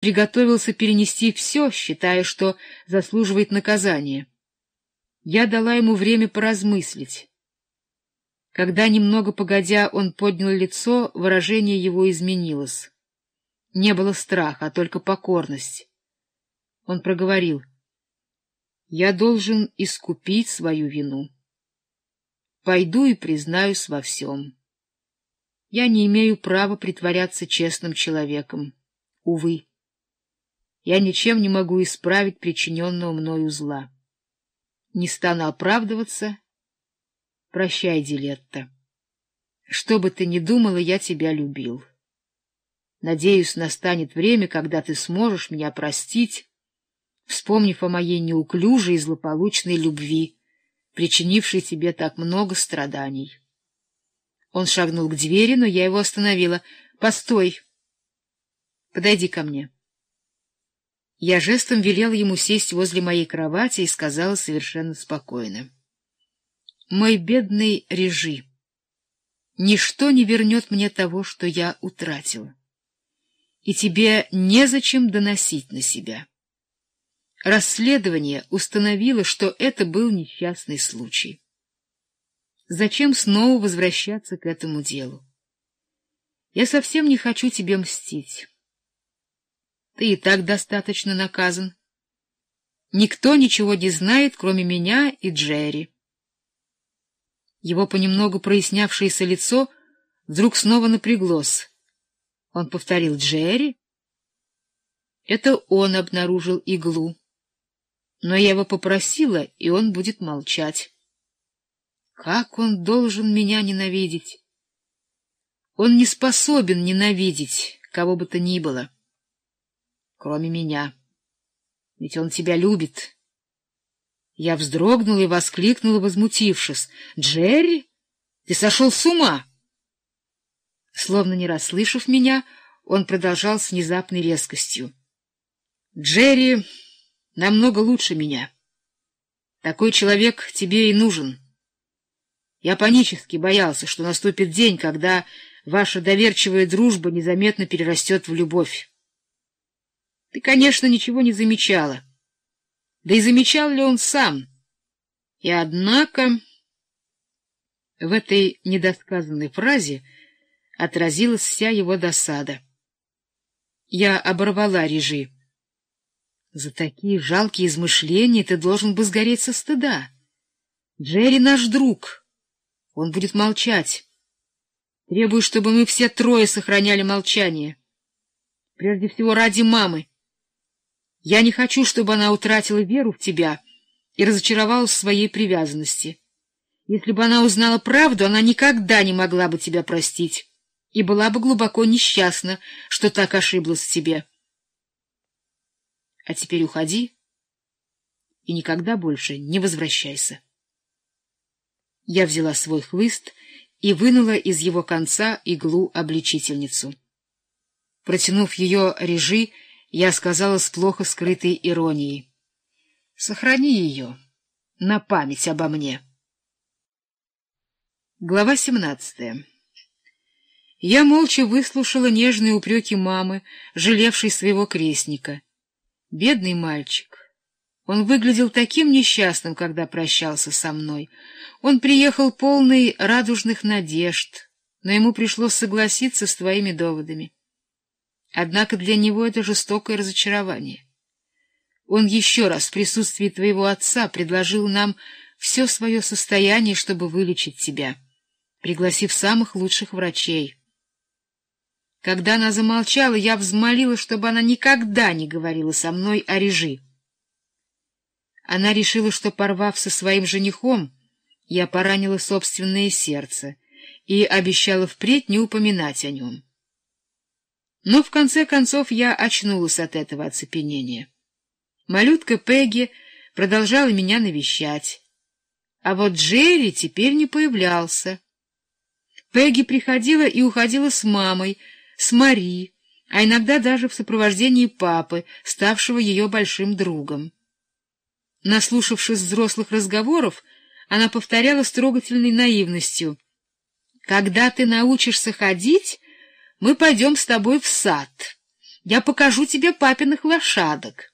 приготовился перенести все, считая, что заслуживает наказания. Я дала ему время поразмыслить. Когда, немного погодя, он поднял лицо, выражение его изменилось. Не было страха, а только покорность. Он проговорил. — Я должен искупить свою вину. Пойду и признаюсь во всем. Я не имею права притворяться честным человеком. Увы. Я ничем не могу исправить причиненного мною зла. Не стану оправдываться. Прощай, Дилетта. Что бы ты ни думала, я тебя любил. Надеюсь, настанет время, когда ты сможешь меня простить, вспомнив о моей неуклюжей и злополучной любви, причинившей тебе так много страданий. Он шагнул к двери, но я его остановила. — Постой! Подойди ко мне. Я жестом велел ему сесть возле моей кровати и сказала совершенно спокойно. — Мой бедный Режи, ничто не вернет мне того, что я утратила. И тебе незачем доносить на себя. Расследование установило, что это был несчастный случай. Зачем снова возвращаться к этому делу? Я совсем не хочу тебе мстить. Ты и так достаточно наказан. Никто ничего не знает, кроме меня и Джерри. Его понемногу прояснявшееся лицо вдруг снова напряглось. Он повторил «Джерри?» Это он обнаружил иглу. Но я его попросила, и он будет молчать. Как он должен меня ненавидеть? Он не способен ненавидеть кого бы то ни было, кроме меня. Ведь он тебя любит. Я вздрогнула и воскликнула, возмутившись. — Джерри, ты сошел с ума! Словно не расслышав меня, он продолжал с внезапной резкостью. — Джерри намного лучше меня. Такой человек тебе и нужен. — я панически боялся, что наступит день, когда ваша доверчивая дружба незаметно перерастет в любовь. Ты, конечно, ничего не замечала. Да и замечал ли он сам? И однако... В этой недосказанной фразе отразилась вся его досада. Я оборвала режи. За такие жалкие измышления ты должен бы сгореть со стыда. Джерри наш друг — он будет молчать. Требую, чтобы мы все трое сохраняли молчание. Прежде всего ради мамы. Я не хочу, чтобы она утратила веру в тебя и разочаровалась в своей привязанности. Если бы она узнала правду, она никогда не могла бы тебя простить и была бы глубоко несчастна, что так ошиблась в тебе. А теперь уходи и никогда больше не возвращайся. Я взяла свой хлыст и вынула из его конца иглу-обличительницу. Протянув ее режи, я сказала с плохо скрытой иронией. — Сохрани ее на память обо мне. Глава семнадцатая Я молча выслушала нежные упреки мамы, жалевшей своего крестника. Бедный мальчик. Он выглядел таким несчастным, когда прощался со мной. Он приехал полный радужных надежд, но ему пришлось согласиться с твоими доводами. Однако для него это жестокое разочарование. Он еще раз в присутствии твоего отца предложил нам все свое состояние, чтобы вылечить тебя, пригласив самых лучших врачей. Когда она замолчала, я взмолила, чтобы она никогда не говорила со мной о режи. Она решила, что, порвав со своим женихом, я поранила собственное сердце и обещала впредь не упоминать о нем. Но в конце концов я очнулась от этого оцепенения. Малютка Пегги продолжала меня навещать, а вот Джерри теперь не появлялся. Пегги приходила и уходила с мамой, с Мари, а иногда даже в сопровождении папы, ставшего ее большим другом. Наслушавшись взрослых разговоров, она повторяла с трогательной наивностью. — Когда ты научишься ходить, мы пойдем с тобой в сад. Я покажу тебе папиных лошадок.